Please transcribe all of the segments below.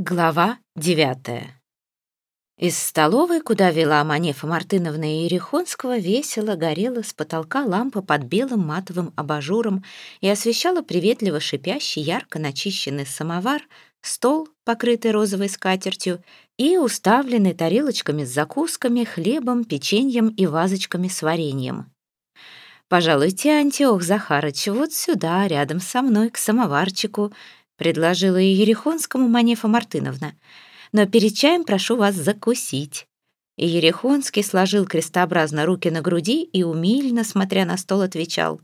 Глава девятая. Из столовой, куда вела Манефа Мартыновна Ерехонского, весело горела с потолка лампа под белым матовым абажуром и освещала приветливо шипящий, ярко начищенный самовар, стол, покрытый розовой скатертью, и уставленный тарелочками с закусками, хлебом, печеньем и вазочками с вареньем. «Пожалуйте, Антиох Захарыч, вот сюда, рядом со мной, к самоварчику», предложила и Ерехонскому Манефа Мартыновна. «Но перед чаем прошу вас закусить». И Ерехонский сложил крестообразно руки на груди и, умильно, смотря на стол, отвечал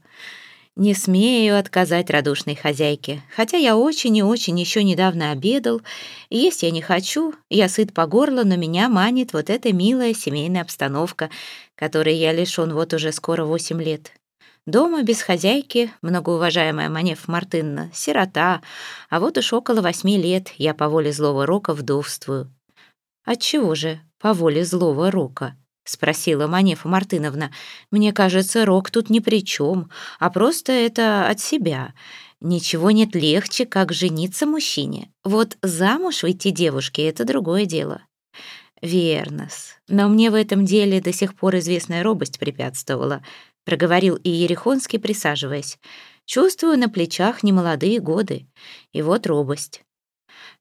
«Не смею отказать радушной хозяйке, хотя я очень и очень еще недавно обедал, есть я не хочу, я сыт по горло, но меня манит вот эта милая семейная обстановка, которой я лишён вот уже скоро восемь лет. Дома без хозяйки, многоуважаемая Манеф Мартынна, сирота, а вот уж около восьми лет я по воле злого рока вдовствую. «Отчего же по воле злого рока?» — спросила Манефа Мартыновна. «Мне кажется, рок тут ни при чем, а просто это от себя. Ничего нет легче, как жениться мужчине. Вот замуж выйти девушке — это другое дело». «Верно-с. Но мне в этом деле до сих пор известная робость препятствовала проговорил и Ерехонский, присаживаясь. Чувствую на плечах немолодые годы, и вот робость.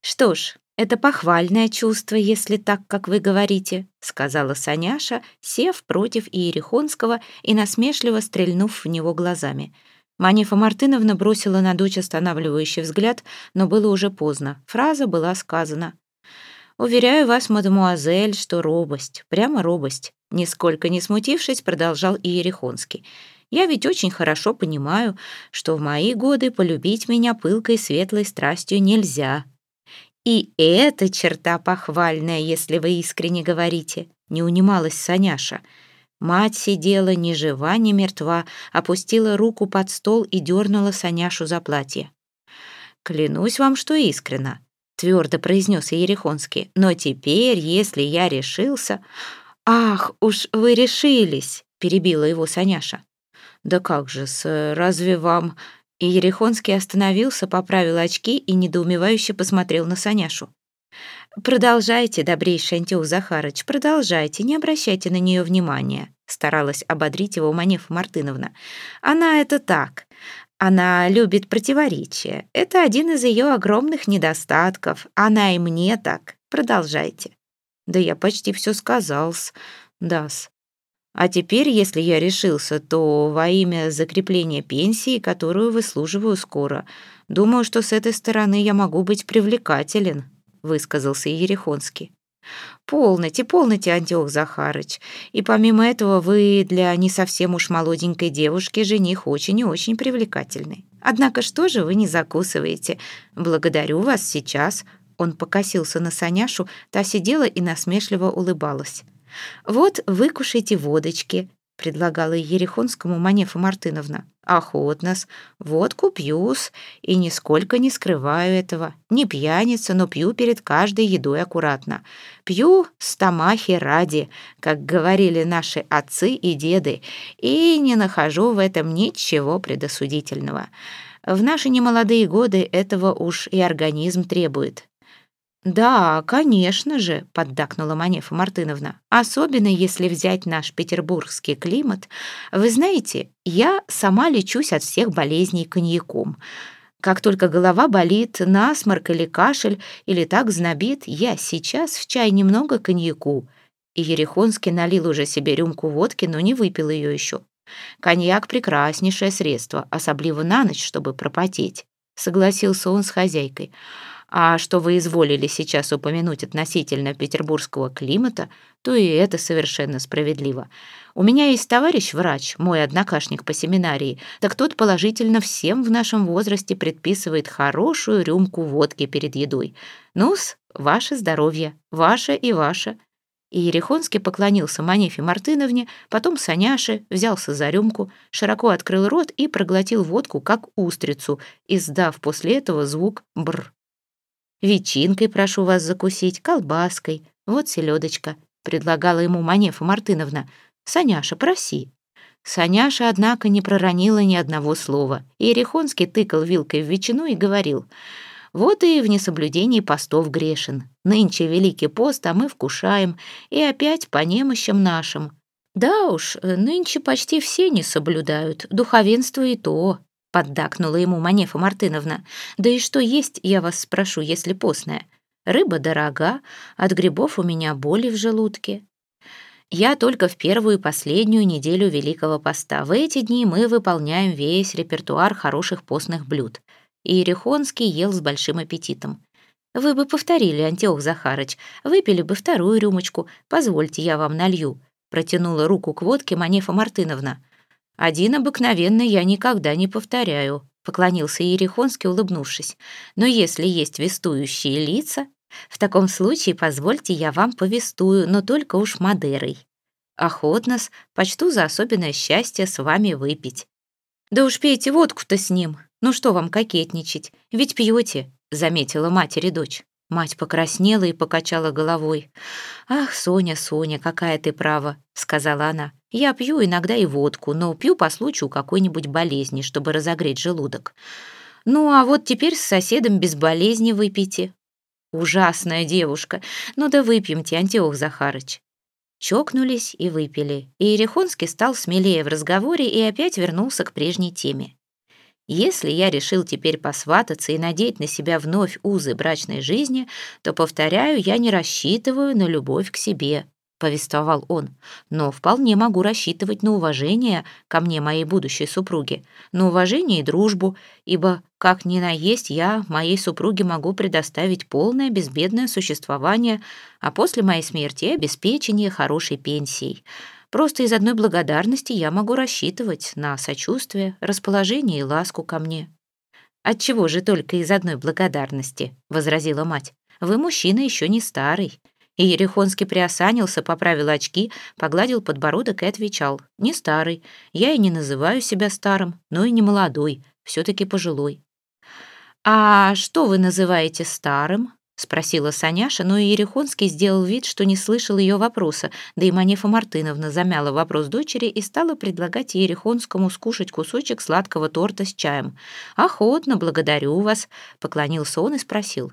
Что ж, это похвальное чувство, если так, как вы говорите, сказала Саняша, сев против Иерихонского и насмешливо стрельнув в него глазами. Манефа Мартыновна бросила на дочь останавливающий взгляд, но было уже поздно. Фраза была сказана. «Уверяю вас, мадемуазель, что робость, прямо робость. Нисколько не смутившись, продолжал Иерихонский. «Я ведь очень хорошо понимаю, что в мои годы полюбить меня пылкой светлой страстью нельзя. И эта черта похвальная, если вы искренне говорите», — не унималась Саняша. Мать сидела ни жива, ни мертва, опустила руку под стол и дернула Саняшу за платье. «Клянусь вам, что искренно», — твердо произнес Ерехонский. «Но теперь, если я решился...» «Ах, уж вы решились!» — перебила его Саняша. «Да как же, с разве вам...» И Ерехонский остановился, поправил очки и недоумевающе посмотрел на Саняшу. «Продолжайте, добрейший Антиох Захарыч, продолжайте, не обращайте на нее внимания», старалась ободрить его Манефа Мартыновна. «Она это так. Она любит противоречия. Это один из ее огромных недостатков. Она и мне так. Продолжайте». Да я почти все сказал-с, да-с. А теперь, если я решился, то во имя закрепления пенсии, которую выслуживаю скоро, думаю, что с этой стороны я могу быть привлекателен», — высказался Ерехонский. «Полноте, полноте, Антиох Захарыч. И помимо этого вы для не совсем уж молоденькой девушки жених очень и очень привлекательный. Однако что же вы не закусываете? Благодарю вас сейчас. Он покосился на Саняшу, та сидела и насмешливо улыбалась. «Вот, выкушайте водочки», — предлагала Ерехонскому Манефа Мартыновна. «Охотно-с. Водку пью-с, и нисколько не скрываю этого. Не пьяница, но пью перед каждой едой аккуратно. Пью стомахи ради, как говорили наши отцы и деды, и не нахожу в этом ничего предосудительного. В наши немолодые годы этого уж и организм требует. «Да, конечно же», — поддакнула Манефа Мартыновна. «Особенно если взять наш петербургский климат. Вы знаете, я сама лечусь от всех болезней коньяком. Как только голова болит, насморк или кашель, или так знобит, я сейчас в чай немного коньяку». И Ерехонский налил уже себе рюмку водки, но не выпил ее еще. «Коньяк — прекраснейшее средство, особливо на ночь, чтобы пропотеть», — согласился он с хозяйкой. А что вы изволили сейчас упомянуть относительно петербургского климата, то и это совершенно справедливо. У меня есть товарищ-врач, мой однокашник по семинарии, так тот положительно всем в нашем возрасте предписывает хорошую рюмку водки перед едой. Ну-с, ваше здоровье, ваше и ваше. И Ерехонский поклонился Манефе Мартыновне, потом Саняше, взялся за рюмку, широко открыл рот и проглотил водку, как устрицу, издав после этого звук «бр». Ветчинкой прошу вас закусить, колбаской. Вот селедочка», — предлагала ему Манефа Мартыновна. «Саняша, проси». Саняша, однако, не проронила ни одного слова. И Ерехонский тыкал вилкой в ветчину и говорил, Вот и в несоблюдении постов грешен. Нынче Великий пост, а мы вкушаем, и опять по немощам нашим. Да уж, нынче почти все не соблюдают, духовенство и то, поддакнула ему Манефа Мартыновна. Да и что есть, я вас спрошу, если постная? Рыба дорога, от грибов у меня боли в желудке. Я только в первую и последнюю неделю Великого Поста. В эти дни мы выполняем весь репертуар хороших постных блюд. И Ерехонский ел с большим аппетитом. Вы бы повторили, Антиох Захарыч, выпили бы вторую рюмочку. Позвольте, я вам налью. Протянула руку к водке Манефа Мартыновна. Один обыкновенный я никогда не повторяю, поклонился Ерехонский, улыбнувшись. Но если есть вестующие лица, в таком случае позвольте я вам повестую, но только уж Мадерой. Охотно-с, почту за особенное счастье с вами выпить. Да уж пейте водку-то с ним. Ну что вам кокетничать? Ведь пьете, заметила матери дочь. Мать покраснела и покачала головой. «Ах, Соня, Соня, какая ты права», — сказала она. «Я пью иногда и водку, но пью по случаю какой-нибудь болезни, чтобы разогреть желудок. Ну, а вот теперь с соседом без болезни выпейте. Ужасная девушка. Ну да выпьемте, Антиох Захарыч. Чокнулись и выпили. И Ерехонский стал смелее в разговоре и опять вернулся к прежней теме. Если я решил теперь посвататься и надеть на себя вновь узы брачной жизни, то, повторяю, я не рассчитываю на любовь к себе повествовал он, но вполне могу рассчитывать на уважение ко мне моей будущей супруги, на уважение и дружбу, ибо, как ни наесть, я моей супруге могу предоставить полное безбедное существование, а после моей смерти обеспечение хорошей пенсией. Просто из одной благодарности я могу рассчитывать на сочувствие, расположение и ласку ко мне. «Отчего же только из одной благодарности?» — возразила мать. «Вы мужчина еще не старый. И Ерехонский приосанился, поправил очки, погладил подбородок и отвечал. «Не старый. Я и не называю себя старым, но и не молодой, все-таки пожилой». «А что вы называете старым?» — спросила Саняша, но Ерехонский сделал вид, что не слышал ее вопроса, да и Манефа Мартыновна замяла вопрос дочери и стала предлагать Ерехонскому скушать кусочек сладкого торта с чаем. «Охотно, благодарю вас», — поклонился он и спросил.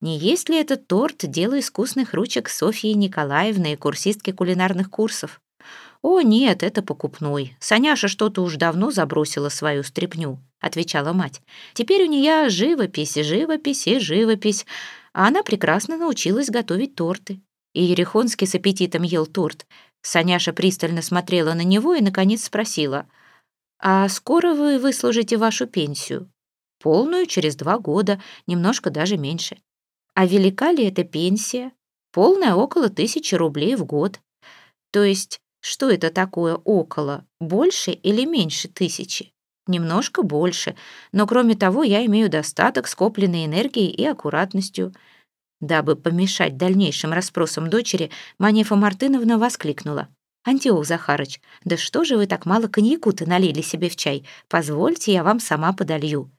«Не есть ли этот торт дело искусных ручек Софьи Николаевны и курсистки кулинарных курсов?» «О, нет, это покупной. Саняша что-то уж давно забросила свою стряпню», — отвечала мать. «Теперь у нее живопись, живопись и живопись а она прекрасно научилась готовить торты. И Ерехонский с аппетитом ел торт. Саняша пристально смотрела на него и, наконец, спросила, «А скоро вы выслужите вашу пенсию?» «Полную, через два года, немножко даже меньше». «А велика ли эта пенсия?» «Полная около тысячи рублей в год». «То есть, что это такое около? Больше или меньше тысячи?» Немножко больше, но кроме того я имею достаток скопленной энергией и аккуратностью. Дабы помешать дальнейшим расспросам дочери, Манефа Мартыновна воскликнула. «Антиох Захарыч, да что же вы так мало коньяку-то налили себе в чай? Позвольте, я вам сама подолью».